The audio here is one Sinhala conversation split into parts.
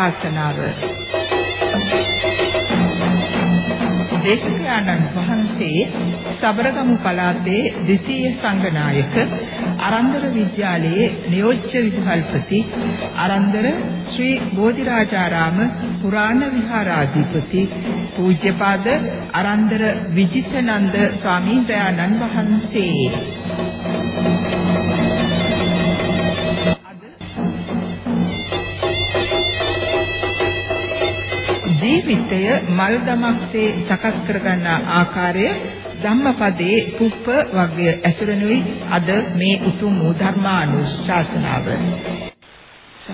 ශාසනාව දේශකයන්න් වහන්සේ සබරගමු පළාතේ දෙසීය සංඝනායක අරන්දර විද්‍යාලයේ නියෝජ්‍ය විදුහල්පති අරන්දර ශ්‍රී බෝධිරාජාරාම පුරාණ විහාරාධිපති පූජ්‍යපාද අරන්දර විජිතනන්ද ස්වාමීන් වහන්සේ. ජීවිතය මල් දමක්සේ සකස් කරගන්නා ආකාරය ධම්මපදයේ කුප්ප වර්ගය ඇසුරනුයි අද මේ උතුම් ධර්මානුශාසනාව.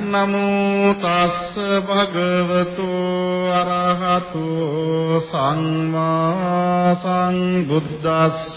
නමෝ තස්ස භගවතු අරහතු සම්මා සම්බුද්දස්ස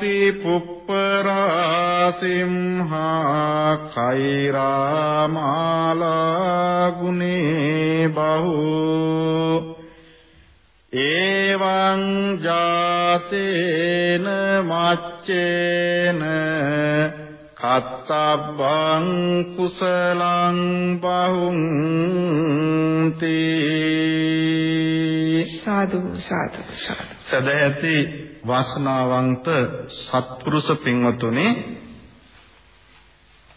අපි පුප්පරාසිම්හා කෛරාමාලා ගුනේ බහු එවං ජාතේන මච්චේන කත්තබ්බං කුසලං බහුන්ති සාදු සාදු සාදු. සදැති වාසනාවන්ත සත්පුරුෂ පින්වතුනි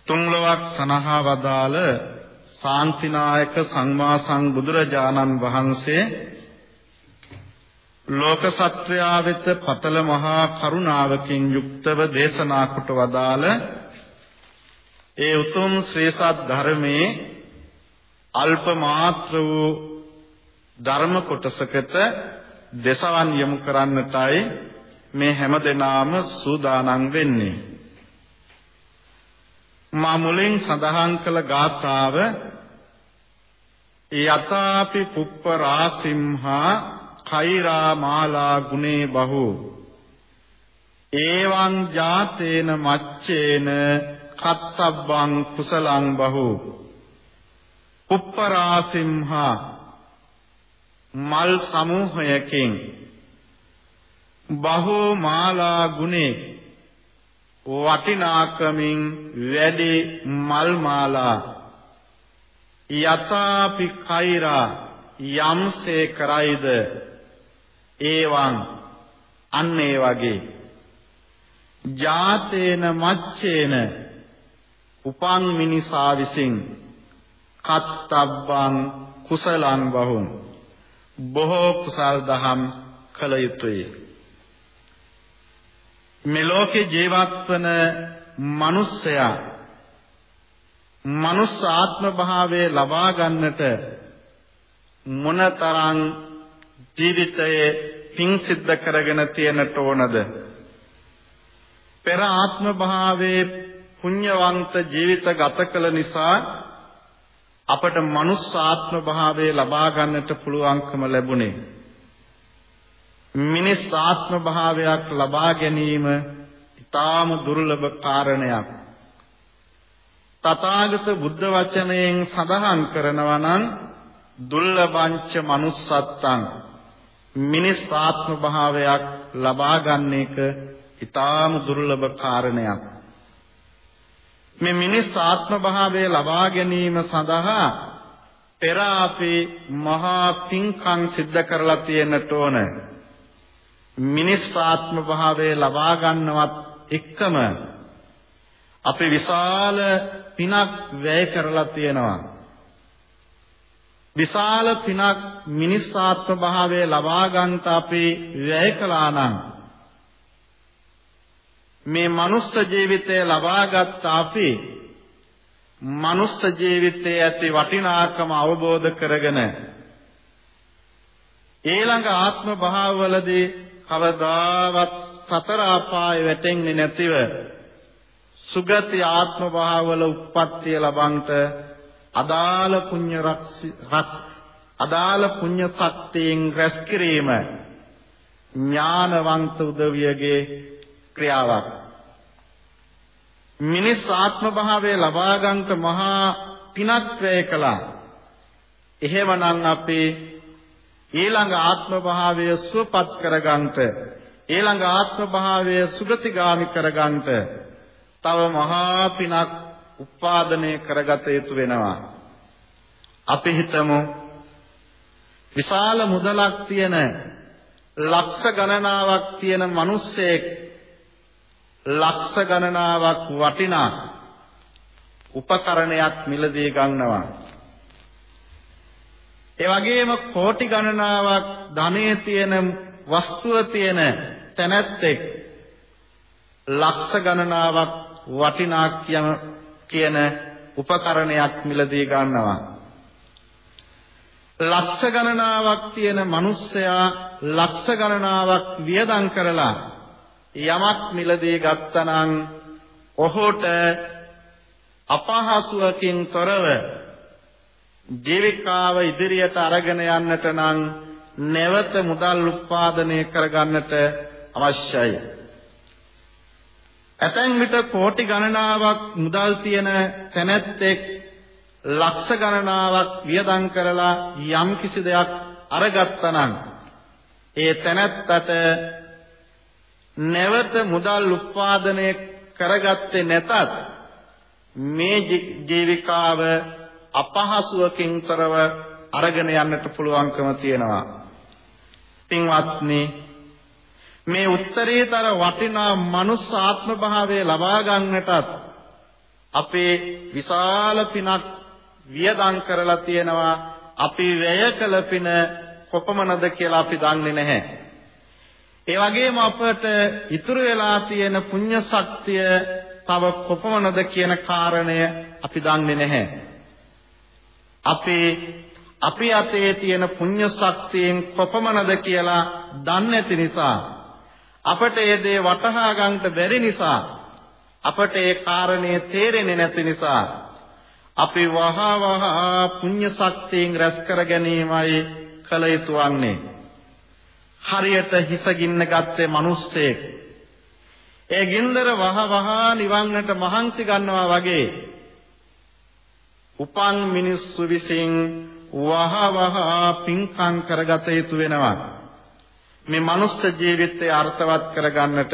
තුන්ලොවක් සනහා වදාළ ශාන්තිනායක සංමා සංබුදුරජාණන් වහන්සේ ලෝක සත්වයා වෙත පතල මහා කරුණාවකින් යුක්තව දේශනා කොට වදාළ ඒ උතුම් ශ්‍රී සත් ධර්මයේ අල්ප මාත්‍ර වූ ධර්ම කොටසකට දසවන් යොමු කරන්නටයි මේ හැම දිනාම සූදානම් වෙන්නේ. මා මුලින් සඳහන් කළ ගාථාව යතාපි පුප්ප රාසිම්හා කෛරා මාලා ගුනේ බහු. ඒවං ජාතේන මච්චේන කත්තබ්බං කුසලං බහු. පුප්ප රාසිම්හා මල් සමූහයකින් බහෝ මාලා ගුණේ වටිනාකමින් වැඩි මල් මාලා යතාපි කෛරා යම්සේ කරයිද ඒවං අන්න ඒ වගේ. ජාතේන මච්චේන උපන් මිනිසා විසින් කත්තබ්බං කුසලං බහුන් බොහෝ කුසල් දහම් කළ යුතුය. මේ ලෝකේ ජීවත් වන මිනිස්සයා මනුස්ස ආත්ම භාවයේ ලබා ගන්නට මොනතරම් ජීවිතයේ පිං සිද්ධ කරගෙන තියෙනට ඕනද? පෙර ආත්ම භාවයේ පුණ්‍යවන්ත ජීවිත ගත කළ නිසා අපට මනුස්ස ආත්ම භාවයේ ලබා ගන්නට පුළුවන්කම ලැබුණේ. මිනිස් ආත්ම භාවයක් ලබා ගැනීම ඊටාම දුර්ලභ කාරණයක්. තථාගත බුද්ධ වචනයෙන් සඳහන් කරනවා නම් දුර්ලභංච manussත්තං මිනිස් ආත්ම භාවයක් ලබා ගන්න එක ඊටාම දුර්ලභ කාරණයක්. මේ මිනිස් ආත්ම භාවය ලබා ගැනීම සඳහා පෙර අපේ මහා පින්කම් සිද්ධ කරලා තියෙන්නට ඕනේ. මිනිස් ආත්ම භාවය ලබා ගන්නවත් එක්කම අපි විශාල පිනක් වැය කරලා තියෙනවා. විශාල පිනක් මිනිස් ආත්ම භාවය ලබා ගන්නට අපි වැය කළා නම් මේ මනුස්ස ජීවිතය ලබාගත් අපි මනුස්ස ජීවිතයේ ඇති වටිනාකම අවබෝධ කරගෙන ඊළඟ ආත්ම භාවවලදී කවදාවත් සතර අපාය වැටෙන්නේ නැතිව සුගති ආත්ම භාවවල උප්පත්තිය ලබන්ට අදාළ පුණ්‍ය අදාළ පුණ්‍ය ශක්තියෙන් රැස් කිරීම ඥානවන්ත උදවියගේ ක්‍රියාවක්. මිනිස් ආත්ම භාවය ලබා ගන්නට මහා පිනක් වැය කළා. එහෙමනම් අපි ඊළඟ ආත්ම භාවය සුවපත් කරගන්නට ඊළඟ ආත්ම භාවය සුගතිගාමි කරගන්නට තව මහා පිනක් උපාදනය කරගත යුතු වෙනවා. අපි හිතමු විශාල මුදලක් තියෙන ලක්ෂ ගණනාවක් තියෙන මිනිස්සෙක් ලක්ෂ ගණනාවක් වටිනා උපකරණයක් මිලදී ගන්නවා. ඒ වගේම කෝටි ගණනාවක් ධනෙ තියෙන වස්තුව තියෙන තැනැත්තෙක් ලක්ෂ ගණනාවක් වටිනා කියන උපකරණයක් මිලදී ගන්නවා. ලක්ෂ ගණනාවක් තියෙන මිනිස්සයා ලක්ෂ ගණනාවක් වියදම් කරලා යමක් මිලදී ගත්තනම් ඔහුට අපහසුවකින් තොරව ජීවිකාව ඉදිරියට අරගෙන යන්නට නම් නැවත මුදල් උත්පාදනය කරගන්නට අවශ්‍යයි. ඇතැම් විට කෝටි ගණනාවක් මුදල් තියෙන තැනැත්තෙක් ලක්ෂ ගණනාවක් වියදම් කරලා යම් කිසි දෙයක් අරගත්තා නම් ඒ තැනැත්තට නැවත මුදල් උත්පාදනය කරගත්තේ නැතත් මේ ජීවිකාව අපහසුවකින් තොරව අරගෙන යන්නට පුළුවන්කම තියෙනවා. පින්වත්නි මේ උත්තරීතර වටිනා මනුස්ස ආත්ම භාවය ලබා ගන්නටත් අපේ විශාල පිනක් වියදම් කරලා තියෙනවා අපි වැය කළ පින කොපමණද කියලා අපි දන්නේ නැහැ. ඒ වගේම අපට ඉතුරු වෙලා තියෙන පුණ්‍ය ශක්තිය තව කොපමණද කියන කාරණය අපි දන්නේ නැහැ. අපේ අපි අතේ තියෙන පුණ්‍ය ශක්තියෙන් කොපමණද කියලා දන්නේ නැති නිසා අපට ඒ දේ වටහා ගන්නට බැරි නිසා අපට ඒ කාරණේ තේරෙන්නේ නැති නිසා අපි වහ වහ පුණ්‍ය ශක්තියෙන් රැස් කර ගැනීමයි කළ යුතු වන්නේ. හරියට හිස ගින්න ගත්තේ මිනිස්සෙක්. ඒ ගින්දර වහ වහ නිවන්නට මහන්සි ගන්නවා වගේ උපන් මිනිස්සු විසින් වහ වහ පින්කම් කරගත යුතු වෙනවා. මේ මනුස්ස ජීවිතය අර්ථවත් කරගන්නට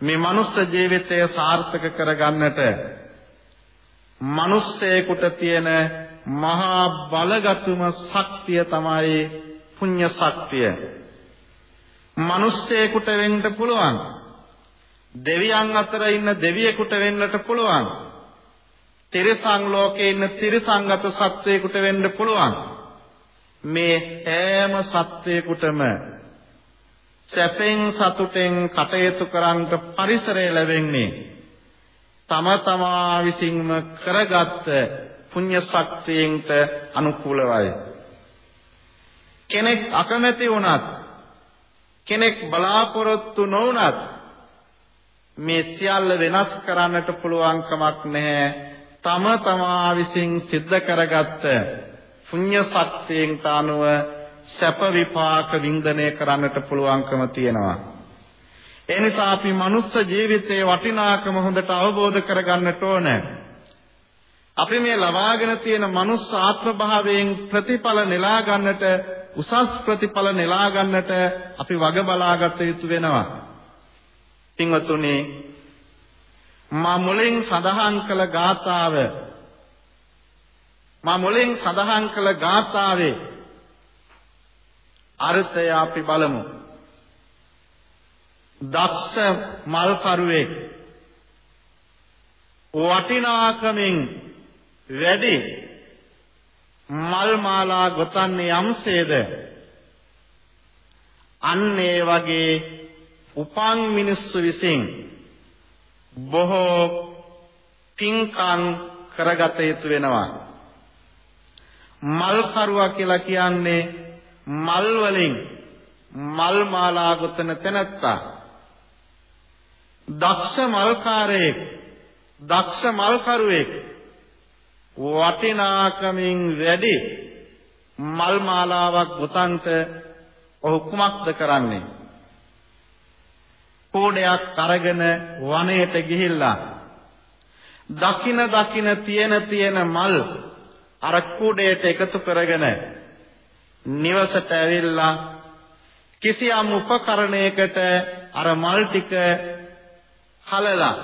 මේ මනුස්ස ජීවිතය සාර්ථක කරගන්නට මිනිස්සෙකුට තියෙන මහා බලගතුම ශක්තිය තමයි පුණ්‍ය ශක්තිය. මිනිස්සෙකුට වෙන්න පුළුවන්. දෙවියන් අතර ඉන්න දෙවියෙකුට වෙන්නට පුළුවන්. තිරසං ලෝකේ ඉන්න තිරසංගත සත්වයකට වෙන්න පුළුවන්. මේ හැම සත්වයකටම සැපෙන් සතුටෙන් කටයුතු කරන්නට පරිසරය ලැබෙන්නේ තම තමා විසින්ම කරගත් පුණ්‍ය ශක්තියෙන්ට අනුකූලවයි. කෙනෙක් අකමැති වුණත් කෙනෙක් බලාපොරොත්තු නොවුණත් මේ සියල්ල වෙනස් කරන්නට පුළුවන් කමක් නැහැ තම තමා විසින් සිද්ධ කරගත්ත පුණ්‍ය ශක්තියෙන් අනුව සැප විපාක වින්දනය කරන්නට පුළුවන්කම තියෙනවා. ඒ නිසා අපි මනුස්ස ජීවිතයේ වටිනාකම හොඳට අවබෝධ කරගන්නට ඕන. අපි මේ ලබාගෙන තියෙන මනුස්ස ආත්ම භාවයෙන් ප්‍රතිඵල නෙලා ගන්නට උසස් ප්‍රතිඵල නෙලා ගන්නට අපි වග බලාගත යුතු වෙනවා. පින්වතුනි මා මුලින් සඳහන් කළ ගාථාව මා මුලින් සඳහන් කළ ගාථාවේ අර්ථය අපි බලමු. දක්ෂ මල්කරුවෙක් වටිනාකමින් වැඩි මල් මාලා ගොතන්නේ යම්සේද අන්න ඒ වගේ උපන් මිනිස්සු විසින් බොහෝ පින්කම් කරගත යුතු වෙනවා. මල් කරුවා කියලා කියන්නේ මල් වලින් මල් මාලා ගොතන තැනැත්තා. දක්ෂ මල්කාරයෙක් දක්ෂ මල්කරුවෙක් වටිනාකමින් වැඩි මල් මාලාවක් ගොතන්ට ඔහු කුමක්ද කරන්නේ? කෝඩයක් අරගෙන වනයේට ගිහිල්ලා දකින දකින තියෙන තියෙන මල් අර කුඩේට එකතු කරගෙන නිවසට ඇවිල්ලා කිසියම් උපකරණයකට අර මල් ටික හලලා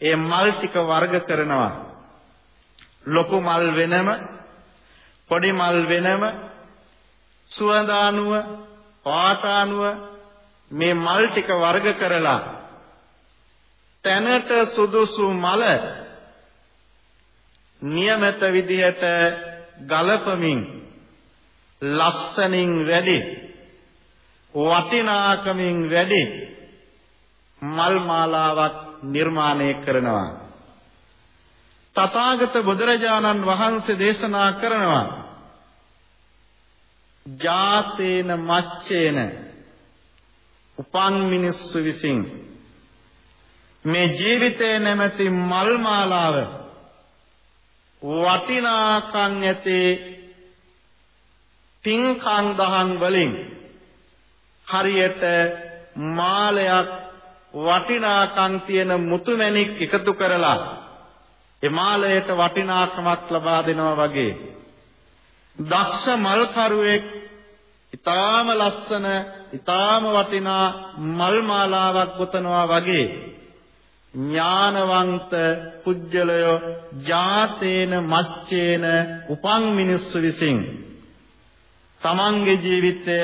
ඒ මල් ටික වර්ග කරනවා. ලොකු මල් වෙනම පොඩි මල් වෙනම සුවඳානුව පාටානුව මේ මල් ටික වර්ග කරලා තැනට සුදුසු මල નિયમિત විදිහට ගලපමින් ලස්සනින් වැඩි වටිනාකමින් වැඩි මල් මාලාවක් නිර්මාණය කරනවා තථාගත බුදුරජාණන් වහන්සේ දේශනා කරනවා ජාතේන මච්චේන උපන් මිනිස්සු විසින්. මේ ජීවිතේ නැමැති මල් මාලාව වටිනාකම් ඇති පින්කම් දහම් වලින් හරියට මාලයක් වටිනාකම් තියෙන මුතුමැණික් එකතු කරලා ඒ මාලයට වටිනාකමක් ලබා දෙනවා වගේ දක්ෂ මල්කරුවෙක් ඊටාම ලස්සන ඊටාම වටිනා මල් මාලාවක් ගොතනවා වගේ ඥානවන්ත පුජ්‍යලය ජාතේන මච්චේන උපන් මිනිස්සු විසින් තමන්ගේ ජීවිතය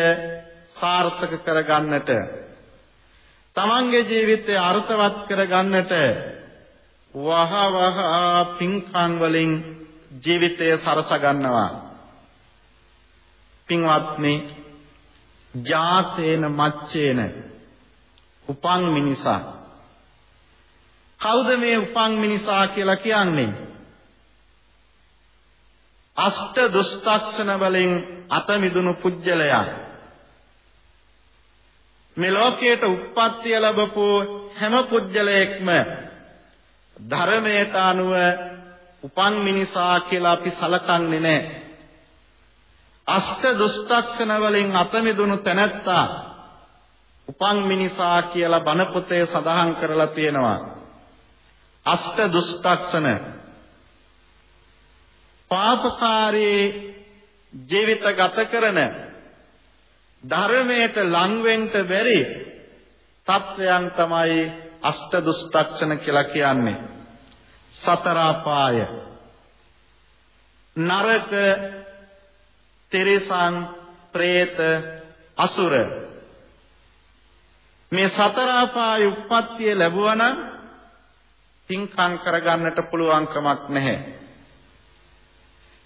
සාර්ථක කරගන්නට තමන්ගේ ජීවිතය අර්ථවත් කරගන්නට වහ වහ පින්කම් වලින් ජීවිතය සරස ගන්නවා පින්වත්නි ජාතේන මච්චේන උපන් මිනිසා. කවුද මේ උපන් මිනිසා කියලා කියන්නේ? අෂ්ට දුස්තක්ෂණ වලින් අත මිදුණු පුජ්‍යලයා. මේ ලෝකයට උප්පත්තිය ලැබපු හැම පුජ්‍යලයෙක්ම ධර්මයට අනුව උපන් මිනිසා කියලා අපි සලකන්නේ නැහැ. අෂ්ට දුස්තක්ෂණ වලින් අත මිදුණු තැනැත්තා උපන් මිනිසා කියලා බණ පොතේ සඳහන් කරලා තියෙනවා. අෂ්ට දුස්තක්ෂණ පාපකාරී ජීවිත ගත කරන ධර්මයට ලං වෙන්න බැරි තත්වයන් තමයි අෂ්ට දුස්තක්ෂණ කියලා කියන්නේ. සතර අපාය නරක තිරිසන් പ്രേත අසුර. මේ සතර අපාය උප්පත්තිය ලැබුවා නම් පින්කම් කරගන්නට පුළුවන් කමක් නැහැ.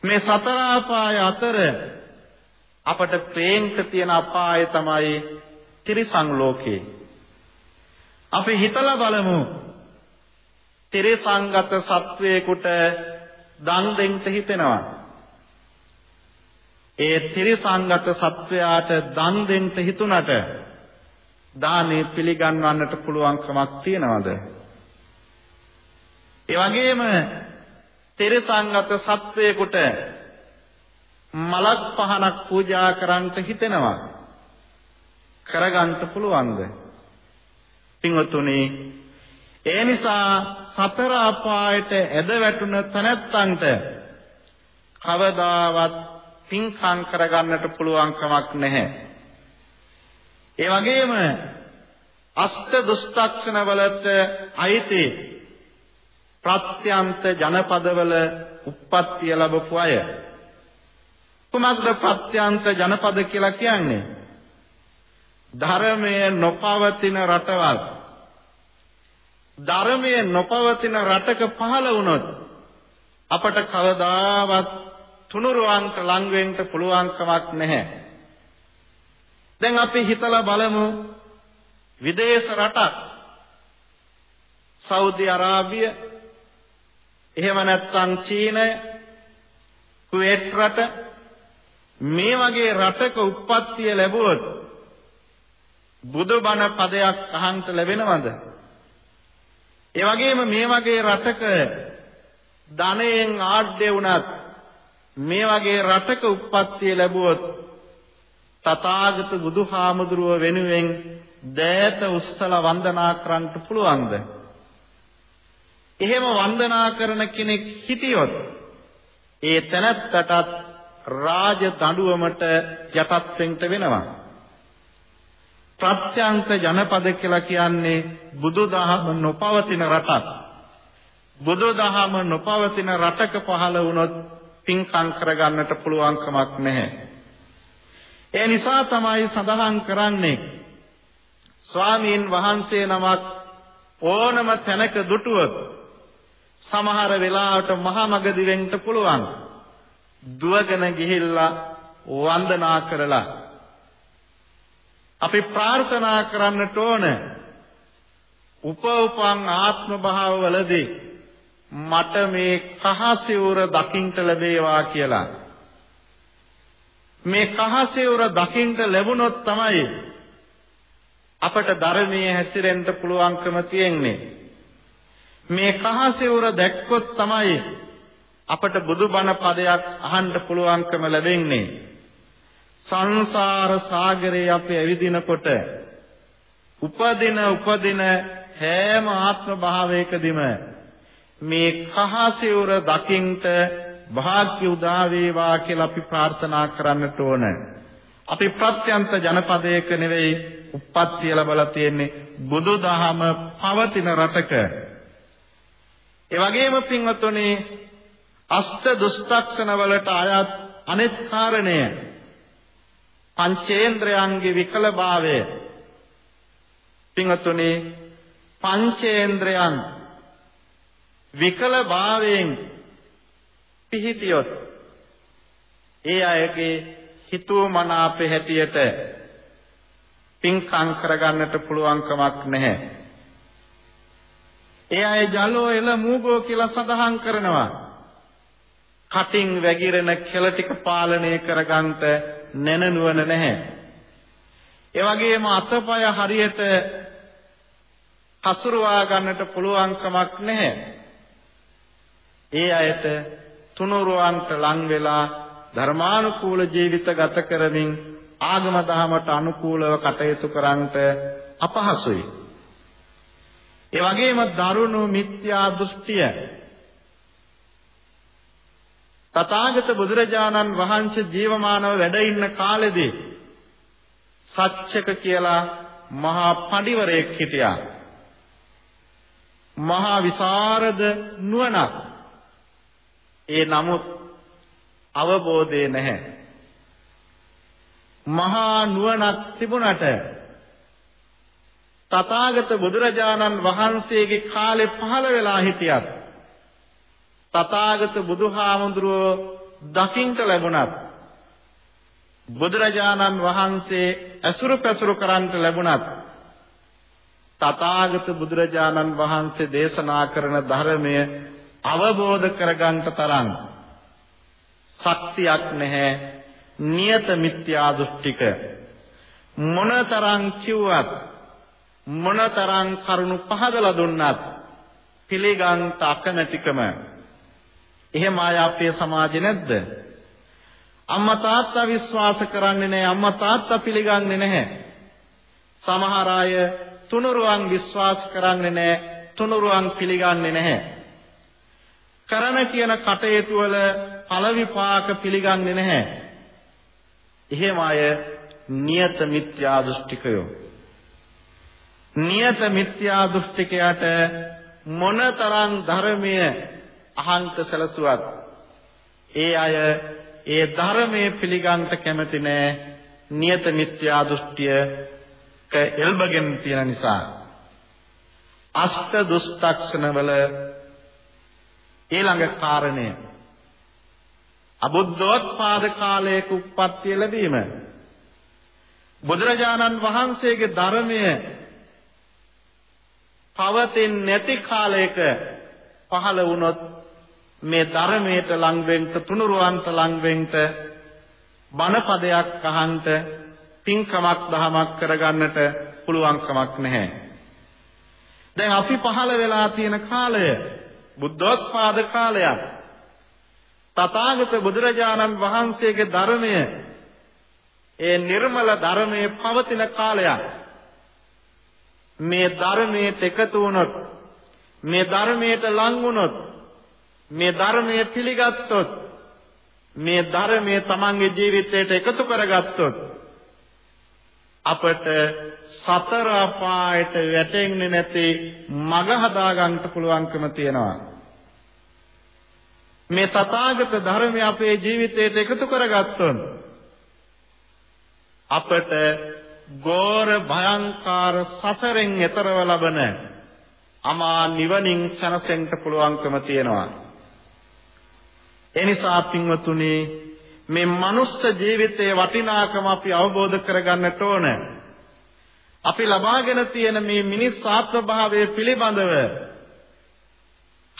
මේ සතර අපාය අතර අපට පේන්ට තියෙන අපාය තමයි තිරිසන් ලෝකේ. අපි හිතලා බලමු. තිරිසංගත සත්වයකට දන් දෙන්න හිතෙනවා. ඒ ත්‍රිසංගත සත්වයාට දන් දෙන්න හිතුණට දානේ පිළිගන්වන්නට පුළුවන් කමක් තියනවද? ඒ වගේම ත්‍රිසංගත සත්වයකට මලක් පහනක් පූජා කරන්නට හිතෙනවා. කරගන්න පුළුවන්ද? පින්වතුනි ඒ නිසා සතර අපායට ඇද වැටුණ තැනැත්තන්ට කවදාවත් පින්කම් කරගන්නට පුළුවන් කමක් නැහැ. ඒ වගේම අෂ්ට දුස්තක්ෂණ වලට අයිති ප්‍රත්‍යන්ත ජනපදවල උප්පත්තිය ලැබපු අය. කුමක්ද ප්‍රත්‍යන්ත ජනපද කියලා කියන්නේ? ධර්මයේ නොපවතින රටවල්. ධර්මයේ නොපවතින රටක පහළ වුණොත් අපට කවදාවත් තුනුරුවන්ට ලං වෙන්න පුළුවන් කමක් නැහැ. දැන් අපි හිතලා බලමු විදේශ රටක් සෞදි අරාබිය එහෙම නැත්නම් චීනය කුවේට් රට මේ වගේ රටක උප්පත්තිය ලැබුවොත් බුදුබණ පදයක් අහන්න ලැබෙනවද? ඒ වගේම මේ වගේ රටක ධනයෙන් ආඩ්‍ය වුණත් මේ වගේ රටක උප්පත්තිය ලැබුවොත් තථාගත බුදුහාමුදුරුව වෙනුවෙන් දෑත උස්සල වන්දනා කරන්නට පුළුවන්ද? එහෙම වන්දනා කරන කෙනෙක් හිටියොත් ඒ තැනැත්තටත් රාජ දඬුවමට යටත් වෙන්න වෙනවා. ප්‍රත්‍යන්ත ජනපද කියලා කියන්නේ බුදුදහම නොපවතින රටක්. බුදුදහම නොපවතින රටක පහළ වුණොත් පින්කම් කරගන්නට පුළුවන් කමක් නැහැ. ඒ නිසා තමයි සඳහන් කරන්නේ ස්වාමීන් වහන්සේ නමක් ඕනම තැනක දුටුවොත් සමහර වෙලාවට මහා මගදී වෙන්න පුළුවන්. දුවගෙන ගිහිල්ලා වන්දනා කරලා අපි ප්‍රාර්ථනා කරන්නට ඕන උපෝපං ආත්ම භාවවලදී මට මේ කහසිවුර දකින්ට ලැබේවා කියලා. මේ කහසිවුර දකින්ට ලැබුණොත් තමයි අපට ධර්මයේ හැසිරෙන්න පුළුවන්කම තියෙන්නේ. මේ කහසිවුර දැක්කොත් තමයි අපට බුදුබණ පදයක් අහන්න පුළුවන්කම ලැබෙන්නේ. සංසාර සාගරේ අපි ඇවිදිනකොට උපදින උපදින හැම ආත්ම භාවයකදීම මේ කහසිවුර දකින්ට වාග්ය උදා වේවා කියලා අපි ප්‍රාර්ථනා කරන්නට ඕන. අපි ප්‍රත්‍යන්ත ජනපදයක නෙවෙයි උප්පත්තිය ලැබලා තියෙන්නේ බුදුදහම පවතින රටක. ඒ වගේම පින්වත්නි අෂ්ට දුස්තක්ෂණ වලට අයත් අනෙක් කාරණය පංචේන්ද්‍රයන්ගේ විකලභාවය පින්වත්නි පංචේන්ද්‍රයන් විකලභාවයෙන් පිහිටියොත් ඒ අයගේ හිතුව මනාපේ හැටියට පින්කම් කරගන්නට පුළුවන් කමක් නැහැ. ඒ අය ජලෝ එල මූගෝ කියලා සඳහන් කරනවා. කටින් වැగిරෙන කෙල ටික පාලනය කරගන්නට නැනනුවන නැහැ. ඒ වගේම අතපය හරියට හසුරුවා ගන්නට පුළුවන් කමක් නැහැ. ඒ අයට තුනුරුවන්ට ලං වෙලා ධර්මානුකූල ජීවිත ගත කරමින් ආගම දහමට අනුකූලව කටයුතු කරන්නට අපහසුයි. ඒ වගේම දරුණු මිත්‍යා දෘෂ්ටිය තථාගත බුදුරජාණන් වහන්සේ ජීවමානව වැඩ ඉන්න කාලෙදී සත්‍යක කියලා මහා පඬිවරයෙක් හිටියා. මහා විසරද නුවණක්. ඒ නමුත් අවබෝධය නැහැ. මහා නුවණක් තිබුණට තථාගත බුදුරජාණන් වහන්සේගේ කාලේ පහළ වෙලා හිටියත් තථාගත බුදුහාමුදුරුවෝ දකින්ට ලැබුණත් බුදුරජාණන් වහන්සේ ඇසුරු පැසුරු කරන්ට ලැබුණත් තථාගත බුදුරජාණන් වහන්සේ දේශනා කරන ධර්මය අවබෝධ කරගන්නට තරම් ශක්තියක් නැහැ නියත මිත්‍යා දෘෂ්ටික මොනතරම් කිව්වත් මොනතරම් කරුණු පහදලා දුන්නත් පිළිගන්න අකමැතිකම එහෙම අය අපේ සමාජේ නැද්ද? අම්මා තාත්තා විශ්වාස කරන්නේ නැහැ අම්මා තාත්තා පිළිගන්නේ නැහැ. සමහර අය තුනුරුවන් විශ්වාස කරන්නේ නැහැ තුනුරුවන් පිළිගන්නේ නැහැ. කරන කියන කටයුතු වල ඵල විපාක පිළිගන්නේ නැහැ. එහෙම අය නියත මිත්‍යා දෘෂ්ටිකයෝ. නියත මිත්‍යා දෘෂ්ටිකයට මොනතරම් ධර්මයේ අහංක සැලසුවත් ඒ අය ඒ ධර්මයේ පිළිගන්ට කැමති නෑ නියත මිත්‍යා දෘෂ්ටියක එල්බගෙන තියෙන නිසා අෂ්ට දුස්තක්ෂණ වල ඊළඟ කාරණය අබුද්ධෝත්පාද කාලයක උප්පත්තිය ලැබීම බුදුරජාණන් වහන්සේගේ ධර්මය පවතින් නැති කාලයක පහළ වුණොත් මේ ධර්මයට ලං වෙන්න තුනුරුවන්ට ලං වෙන්න බණපදයක් අහන්ට පින්කමක් දහමක් කරගන්නට පුළුවන් කමක් නැහැ. දැන් අපි පහළ වෙලා තියෙන කාලය බුද්ධෝත්පාද කාලයක්. තථාගත බුදුරජාණන් වහන්සේගේ ධර්මය ඒ නිර්මල ධර්මයේ පවතින කාලයක් මේ ධර්මයේ එකතු වුණොත් මේ ධර්මයට ලං වුණොත් මේ ධර්මයේ පිළිගත්තොත් මේ ධර්මයේ තමන්ගේ ජීවිතයට එකතු කරගත්තොත් අපට සතර අපායට වැටෙන්නේ නැති මඟ හදා ගන්නට පුළුවන්කම තියෙනවා. මේ තථාගත ධර්මය අපේ ජීවිතයට එකතු කරගත්තොත් අපට ගෝර භයංකාර සසරෙන් එතරව ලබන අමා නිවනින් සැනසෙන්න පුළුවන්කම තියෙනවා. එනිසා පින්වතුනි මේ මනුස්ස ජීවිතයේ වටිනාකම අපි අවබෝධ කරගන්නට ඕන. අපි ලබාගෙන තියෙන මේ මිනිස් ආත්ම භාවය පිළිබඳව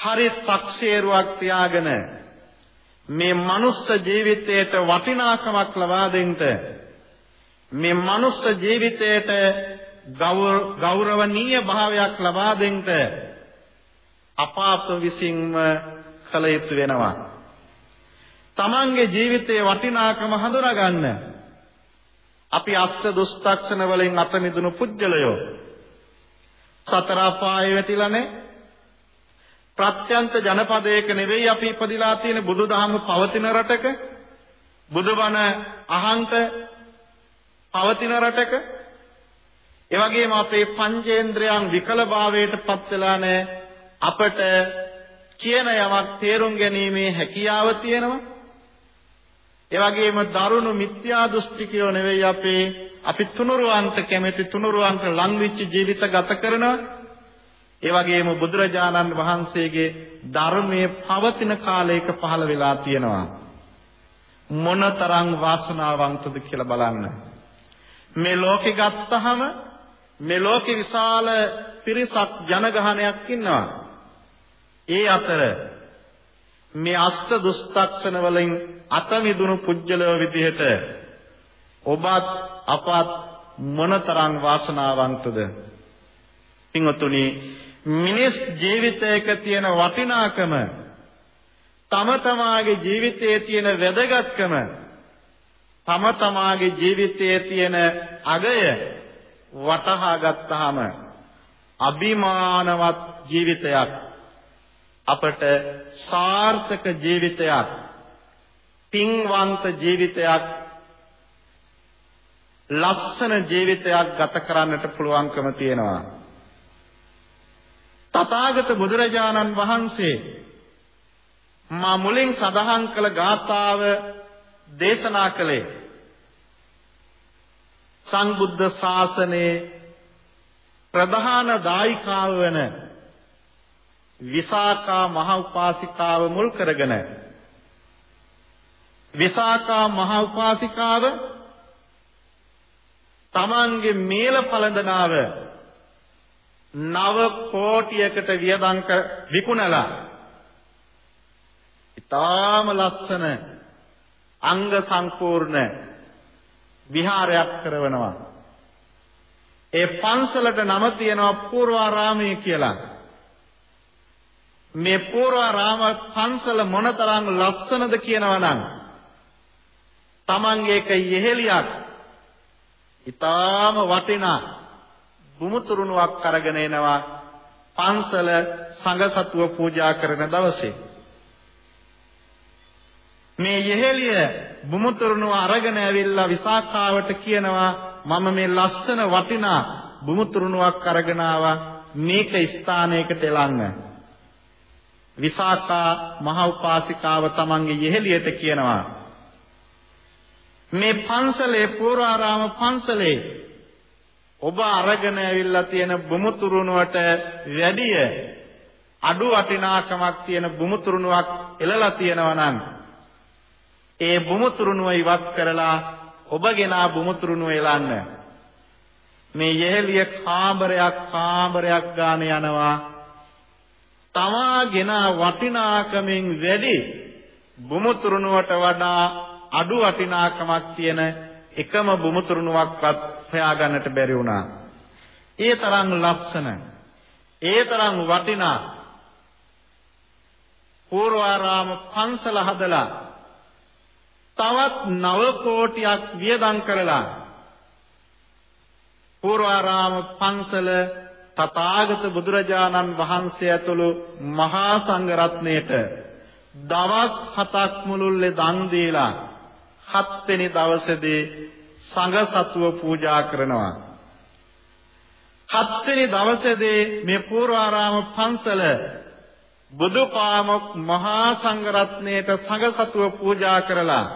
හරි තක්සේරුවක් තියාගෙන මේ මනුස්ස ජීවිතයට වටිනාකමක් ලබා දෙන්න මේ මනුස්ස ජීවිතයට ගෞරවනීය භාවයක් ලබා දෙන්න අපාප විසින්ම කළ යුතු වෙනවා. තමන්ගේ ජීවිතයේ වටිනාකම හඳුනා ගන්න. අපි අෂ්ට දුස්තක්ෂණ වලින් අත මිදුණු පුජ්‍යලයෝ සතර අපායේ වැටිලා නැහැ. ප්‍රත්‍යන්ත ජනපදයක නෙවෙයි අපි ඉපදිලා තියෙන බුදුදහම පවතින රටක බුදුබණ අහන්ත පවතින රටක. ඒ වගේම අපේ පංචේන්ද්‍රයන් විකලභාවයට පත් වෙලා නැහැ. අපට කියන යමක් තේරුම් ගැනීමේ හැකියාව තියෙනවා. ඒ වගේම දරුණු මිත්‍යා දෘෂ්ටිකයෝ නෙවෙයි අපේ අපි තුනුරුවන්ට කැමැති තුනුරුවන්ට ලං වෙච්ච ජීවිත ගත කරනවා. ඒ වගේම බුදුරජාණන් වහන්සේගේ ධර්මයේ පවතින කාලයක පහළ වෙලා තියෙනවා. මොනතරම් වාසනාවන්තද කියලා බලන්න. මේ ලෝකෙ ගත්තහම මේ ලෝකෙ විශාල පිරිසක් ජනගහනයක් ඉන්නවා. ඒ අතර මේ අෂ්ට දුස්තක්ෂණ වලින් අත මිදුණු පුජ්‍යලෝ විදිහට ඔබත් අපත් මොනතරම් වාසනාවන්තද පින්වතුනි මිනිස් ජීවිතයක තියෙන වටිනාකම තම තමාගේ ජීවිතයේ තියෙන වැදගත්කම තම තමාගේ ජීවිතයේ තියෙන අගය වටහා ගත්තාම අභිමානවත් ජීවිතයක් අපට සාර්ථක ජීවිතයක් පින්වන්ත ජීවිතයක් ලස්සන ජීවිතයක් ගත කරන්නට පුළුවන්කම තියෙනවා. තථාගත බුදුරජාණන් වහන්සේ මා මුලින් සඳහන් කළ ගාථාව දේශනා කළේ සංබුද්ධ ශාසනයේ ප්‍රධාන දායිකාව වන විසාකා මහ උපාසිකාව මුල් කරගෙන විසාකා මහ උපාසිකාව තමන්ගේ මේල පළඳනාව නව කෝටියකට වියදම් කර විකුණලා ඊටාම ලස්සන අංග සම්පූර්ණ විහාරයක් කරවනවා. ඒ පන්සලට නම තියෙනවා පූර්වාරාමයේ කියලා. මේ පූර්වාරාම පන්සල මොනතරම් ලස්සනද කියනවා නම් Tamange එක යෙහෙලියක් ඊටාම වටිනා බුමුතුරුණුවක් අරගෙන එනවා පන්සල සංඝසතුව පූජා කරන දවසේ. මේ යෙහෙලිය බුමුතුරුණුව අරගෙන ඇවිල්ලා විසාකාවට කියනවා මම මේ ලස්සන වටිනා බුමුතුරුණුවක් අරගෙන ආවා. මේක ස්ථානයකට එලන්න විසාකා මහ උපාසිකාව තමන්ගේ යෙහෙලියට කියනවා. මේ පන්සලේ පූර්වාරාම පන්සලේ ඔබ අරගෙන ඇවිල්ලා තියෙන බුමුතුරුණුවට වැඩිය අඩු වටිනාකමක් තියෙන බුමුතුරුණුවක් එළලා තියෙනවා නම් ඒ බුමුතුරුණුව ඉවත් කරලා ඔබගෙන ආ බුමුතුරුණුව එලන්න මේ යෙහෙලිය කාමරයක් කාමරයක් ගාන යනවා. තමාගෙන වටිනාකමින් වැඩි බුමුතුරුණුවට වඩා අඩු වටිනාකමක් තියෙන එකම බුමුතුරුණුවක්වත් හොයාගන්නට බැරි වුණා. ඒ තරම් ලස්සන, ඒ තරම් වටිනා පූර්වාරාම පන්සල හදලා තවත් නව කෝටියක් වියදම් කරලා පූර්වාරාම පන්සල තථාගත බුදුරජාණන් වහන්සේ ඇතුළු මහා සංඝ රත්නයට දවස් 7ක් මුළුල්ලේ දන් දීලා හත්වෙනි දවසේදී සංඝ සතුව පූජා කරනවා හත්වෙනි දවසේදී මේ පූර්වාරාම පන්සල බුදුපාමොක් මහා සංඝරත්නයට සංඝ සතුව පූජා කරලා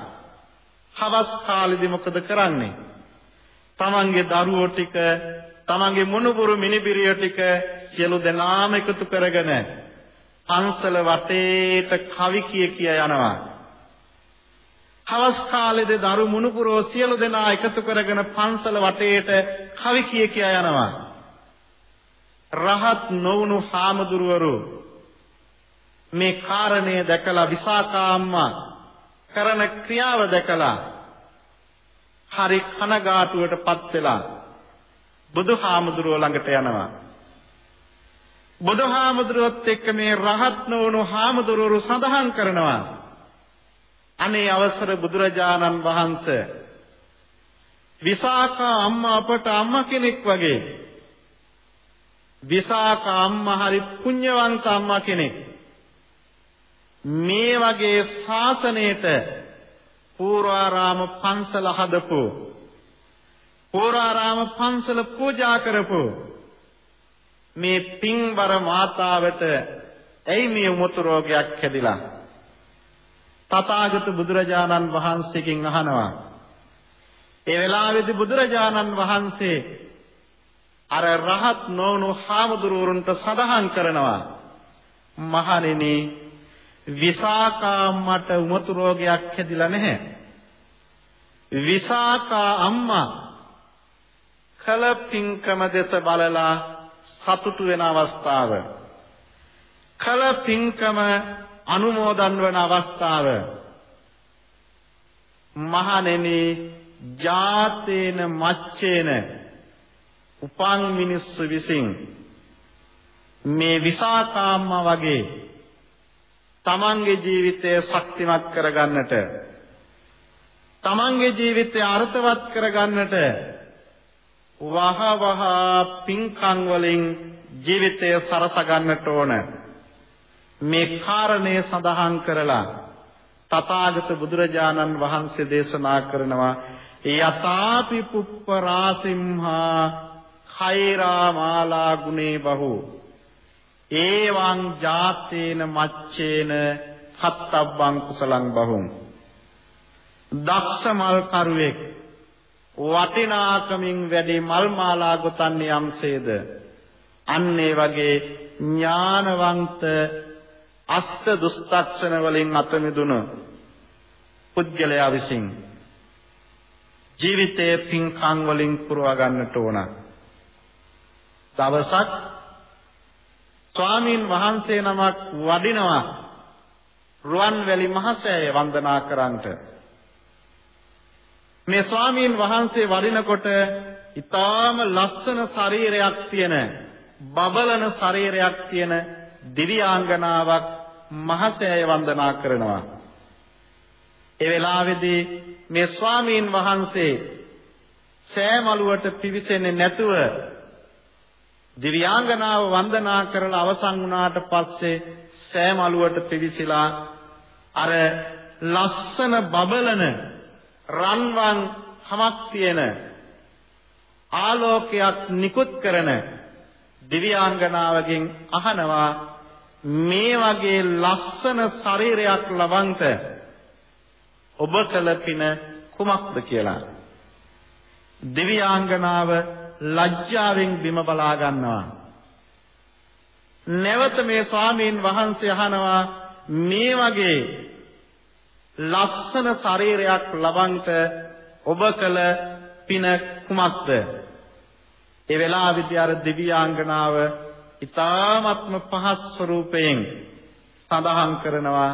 හවස් කාලෙදි මොකද කරන්නේ? තමන්ගේ දරුවෝ ටික, තමන්ගේ මුණුබුරු මිනිබිරිය ටික සියලු දෙනාම එකතු කරගෙන පන්සල වටේට කවි කිය කිය යනවා. හවස් කාලෙදී දරු මුණුබුරෝ සියලු දෙනා එකතු කරගෙන පන්සල වටේට කවි කිය කිය යනවා. රහත් නොවුණු හාමුදුරුවරු මේ කාරණය දැකලා විසාකා අම්මා කරන ක්‍රියාව දැකලා හරි කනගාටුවටපත් වෙලා බුදුහාමුදුරුවෝ ළඟට යනවා. බුදුහාමුදුරුවොත් එක්ක මේ රහත් නොවුණු හාමුදුරුවෝ සඳහන් කරනවා. අනේ අවසර බුදුරජාණන් වහන්සේ විසාකා අම්මා අපට අම්මා කෙනෙක් වගේ විසාකා අම්මා හරි පුණ්‍යවන්ත අම්මා කෙනෙක් මේ වගේ ශාසනයට පූර්වාරාම පන්සල හදපු පූර්වාරාම පන්සල පූජා කරපු මේ පින්බර මාතාවට ඇයි මේ උමතු රෝගයක් හැදිලා? තථාගත බුදුරජාණන් වහන්සේගෙන් අහනවා ඒ වෙලාවේදී බුදුරජාණන් වහන්සේ අර රහත් නොවුණු හාමුදුරුවන්ට සඳහන් කරනවා මහණෙනි විසාකා අම්මට උමතු රෝගයක් හැදිලා නැහැ. විසාකා අම්මා කල පින්කම දෙස බලලා සතුටු වෙන අවස්ථාව. කල පින්කම අනුමෝදන් වන අවස්ථාව. මහණෙනි ජාතේන මච්චේන උපන් මිනිස්සු විසින් මේ විසාකාම්මා වගේ තමන්ගේ ජීවිතය ශක්තිමත් කරගන්නට තමන්ගේ ජීවිතය අර්ථවත් කරගන්නට වහ වහ පින්කම් වලින් ජීවිතය සරස ගන්නට ඕන මේ කාරණය සඳහන් කරලා තථාගත බුදුරජාණන් වහන්සේ දේශනා කරනවා යතාපි පුප්පරාසිම්හා khairaa මාලා ගුණේ බහූ. ඒවං ජාතේන මච්චේන කත්තබ්බං කුසලං බහුම් දක්ෂ මල් කරුවෙක් වටිනාකමින් වැඩි මල් මාලා ගොතන්නේ යම්සේද? අන්න ඒ වගේ ඥානවන්ත අෂ්ට දුස්තක්ෂණ වලින් අත මිදුණු පුද්ගලයා විසින් ජීවිතයේ පින්කම් වලින් පුරව ගන්නට ඕන. දවසක් ස්වාමීන් වහන්සේ නමක් වඩිනවා රුවන්වැලි මහසෑය වන්දනා කරන්නට. මේ ස්වාමීන් වහන්සේ වඩිනකොට ඊටාම ලස්සන ශරීරයක් තියෙන බබලන ශරීරයක් තියෙන දිව්‍යාංගනාවක් මහසෑය වන්දනා කරනවා. ඒ වෙලාවේදී මේ ස්වාමීන් වහන්සේ සෑමලුවට පිවිසෙන්නේ නැතුව දිව්‍යාංගනාව වන්දනා කරලා අවසන් වුණාට පස්සේ සෑම අලුවට පිවිසිලා අර ලස්සන බබලන රන්වන් හමක් තියෙන ආලෝකයක් නිකුත් කරන දිව්‍යාංගනාවකින් අහනවා මේ වගේ ලස්සන ශරීරයක් ලබන්ත ඔබ කළ පින කුමක්ද කියලා දිව්‍යාංගනාව ලැජ්ජාවෙන් බිම බලා ගන්නවා. නැවත මේ ස්වාමීන් වහන්සේ අහනවා මේ වගේ ලස්සන ශරීරයක් ලබන්ට ඔබ කළ පින කුමක්ද? ඒ වෙලාවේදී අර දිව්‍යාංගනාව ඊ타ත්ම පහස් ස්වරූපයෙන් සඳහන් කරනවා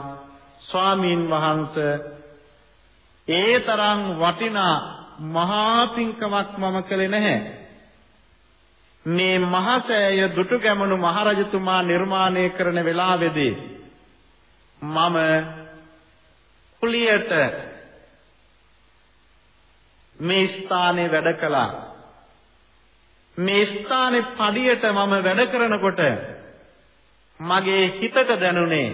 ස්වාමීන් වහන්සේ ඒ තරම් වටිනා මහා පින්කමක් මම කළේ නැහැ. මේ මහසෑය දුටුගැමුණු මහරජතුමා නිර්මාණය කරන වෙලාවේදී මම කුලියට මේ ස්ථානේ වැඩ කළා. මේ ස්ථානේ පඩියට මම වැඩ කරනකොට මගේ හිතට දැනුනේ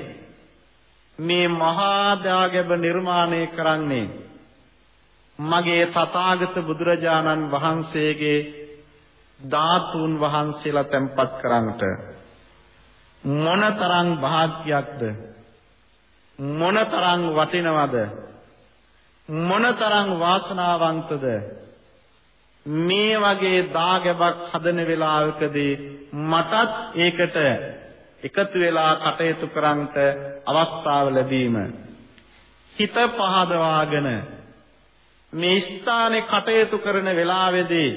මේ මහා දාගැබ නිර්මාණය කරන්නේ මගේ තථාගත බුදුරජාණන් වහන්සේගේ ධාතුන් වහන්සේලා තැන්පත් කරන්නට. මොනතරම් වාග්යක්ද මොනතරම් වටිනවද? මොනතරම් වාසනාවන්තද? මේ වගේ දාගැබක් හදන වෙලාවකදී මටත් ඒකට එකතු වෙලා කටයුතු කරන්නට අවස්ථාව ලැබීම. හිත පහදවාගෙන මේ ස්ථානේ කටයුතු කරන වෙලාවේදී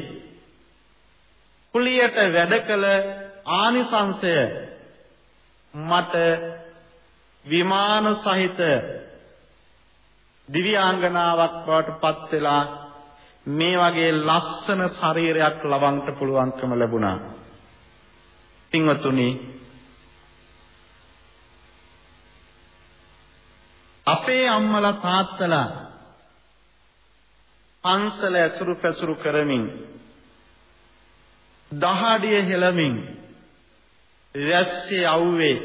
කුලියට වැඩ කළ ආනිසංශය මට විමාන සහිත දිව්‍යාංගනාවක් බවට පත් වෙලා මේ වගේ ලස්සන ශරීරයක් ලබන්න පුළුවන්කම ලැබුණා. පින්වතුනි අපේ අම්මලා තාත්තලා පන්සල ඇසුරු පැසුරු කරමින් දහඩිය හෙළමින් වැස්සේ අවුවේ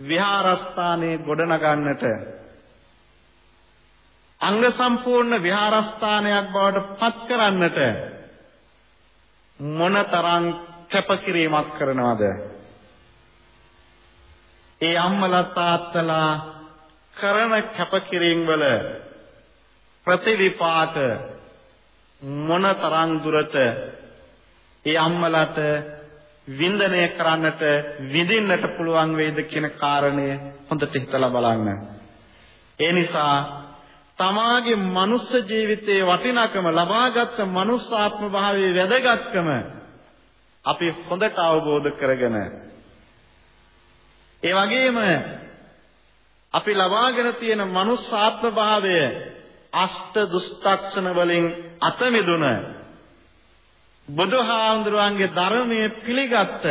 විහාරස්ථානයේ ගොඩනගන්නට අංග සම්පූර්ණ විහාරස්ථානයක් බවට පත් කරන්නට මොනතරම් කැපකිරීමක් කරනවද ඒ අම්මලා තාත්තලා කරන කැපකිරීම වල ප්‍රතිවිපාක මොනතරම් දුරට ඒ අම්මලාට වින්දනය කරන්නට විඳින්නට පුළුවන් වේද කියන කාරණය හොඳට හිතලා බලන්න. ඒ නිසා තමාගේ මනුස්ස ජීවිතයේ වටිනාකම ලබාගත් මනුස්සාත්ම භාවයේ වැදගත්කම අපි හොඳට අවබෝධ කරගෙන ඒ වගේම අපි ලබාගෙන තියෙන මනුස්සාත්ම භාවය අෂ්ට දුස්තක්ෂණ වලින් අත මිදුන බුදුහාමුදුරුවන්ගේ ධර්මයේ පිළිගත්ත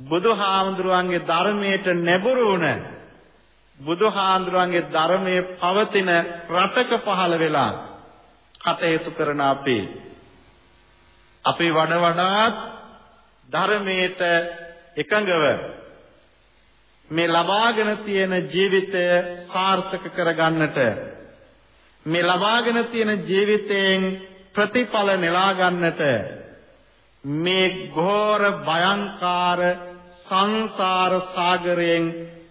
බුදුහාමුදුරුවන්ගේ ධර්මයට නැඹුරු වුණ බුදුහාමුදුරුවන්ගේ ධර්මයේ පවතින රටක පහළ වෙලා කටයුතු කරන අපි. අපි වඩ වඩාත් ධර්මයට එකඟව මේ ලබාගෙන තියෙන ජීවිතය සාර්ථක කරගන්නට මේ ලබාගෙන තියෙන ජීවිතයෙන් ප්‍රතිඵල නෙලා ගන්නට මේ ඝෝර භයංකාර සංසාර සාගරයෙන්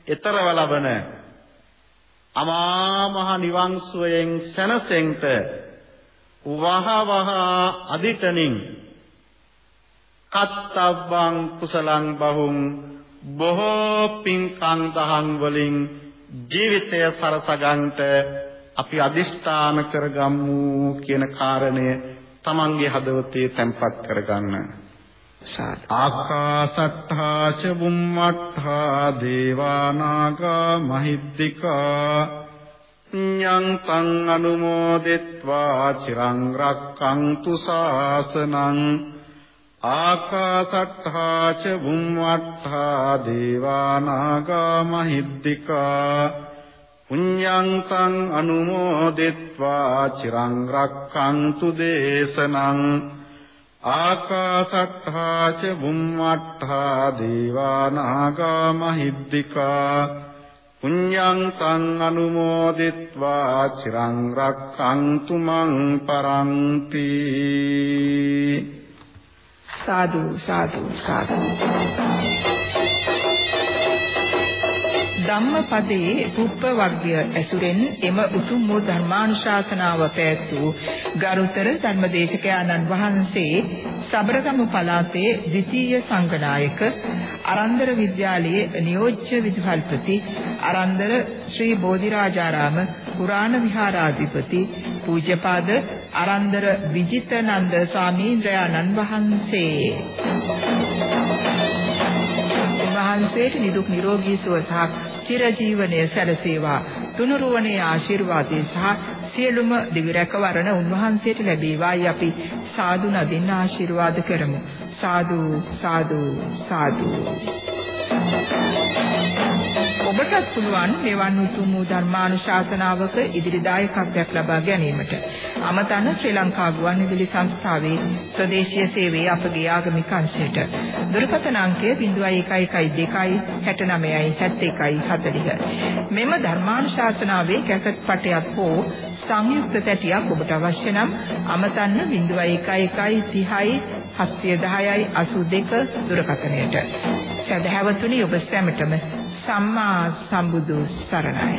එතරව ලබන අමා මහ නිවන් සුවයෙන් සැනසෙන්ට වහ වහ අදිටනින් කත්තබ්බං කුසලං බහුං බොහෝ පින්කම් දහම් වලින් ජීවිතය සරසගන්ට අපි අදිෂ්ඨාන කරගමු කියන කාරණය තමන්ගේ හදවතේ තැන්පත් කරගන්න. ආකාසට්ඨා ච බුම්මට්ඨා දේවානාගා මහිද්దికා ඤං තං අනුමෝදෙත්වා චිරං රක්ඛන්තු සාසනං ආකාසට්ඨා ච බුම්මට්ඨා දේවානාගා මහිද්దికා පුඤ්ඤං තං අනුමෝදෙත්වා චිරං රක්ඛන්තු දේශනං ආකාසට්ඨා ච බුම්මට්ඨා දේවානාගා මහිද්దికා පුඤ්ඤං අනුමෝදිත්වා චිරං රක්ඛන්තු මං පරන්ති සාදු සාදු සාදු ධම්මපදයේ පුප්ප වර්ගය ඇසුරෙන් එම උතුම් වූ ධර්මානුශාසනාව පැවැත්වූ ගරුතර ධර්මදේශකයාණන් වහන්සේ සබරගමු පළාතේ ද්විතීය සංඝනායක අරන්දර විද්‍යාලයේ නියෝජ්‍ය විදුහල්පති අරන්දර ශ්‍රී බෝධිරාජාරාම පුරාණ විහාරාධිපති පූජ්‍යපාද අරන්දර විජිතනන්ද ස්වාමීන්ද්‍රයාණන් වහන්සේ. වහන්සේට නිදුක් නිරෝගී සුව සහ චිරජීවනයේ සැලසේවා. තුනුරුවනේ ආශිර්වාදේ සහ සියලුම දිවි රැකවරණ උන්වහන්සේට ලැබේවායි අපි සාදු නදින්න ආශිර්වාද කරමු. සාදු සාදු සාදු. ඔබටත් පුළුවන් මෙවන් උතුම් වූ ධර්මානුශාසනාවක ඉදිරි දායකත්වයක් ලබා ගැනීමට. අමතන ශ්‍රී ලංකා ගුවන්විදුලි සංස්ථාවේ ස්වදේශීය සේවයේ අපගේ ආගමික අංශයට. දුරකථන අංකය 0112 69 71 40. මෙම ධර්මානුශාසනාවේ කැසට් පටයක් හෝ සංයුක්ත තැටියක් ඔබට අවශ්‍ය නම් අමතන්න 0111 30 710යි 82 දුරකථනයට. සදහැවතුනි ඔබ සැමටම සම්මා සම්බුදු සරණයි.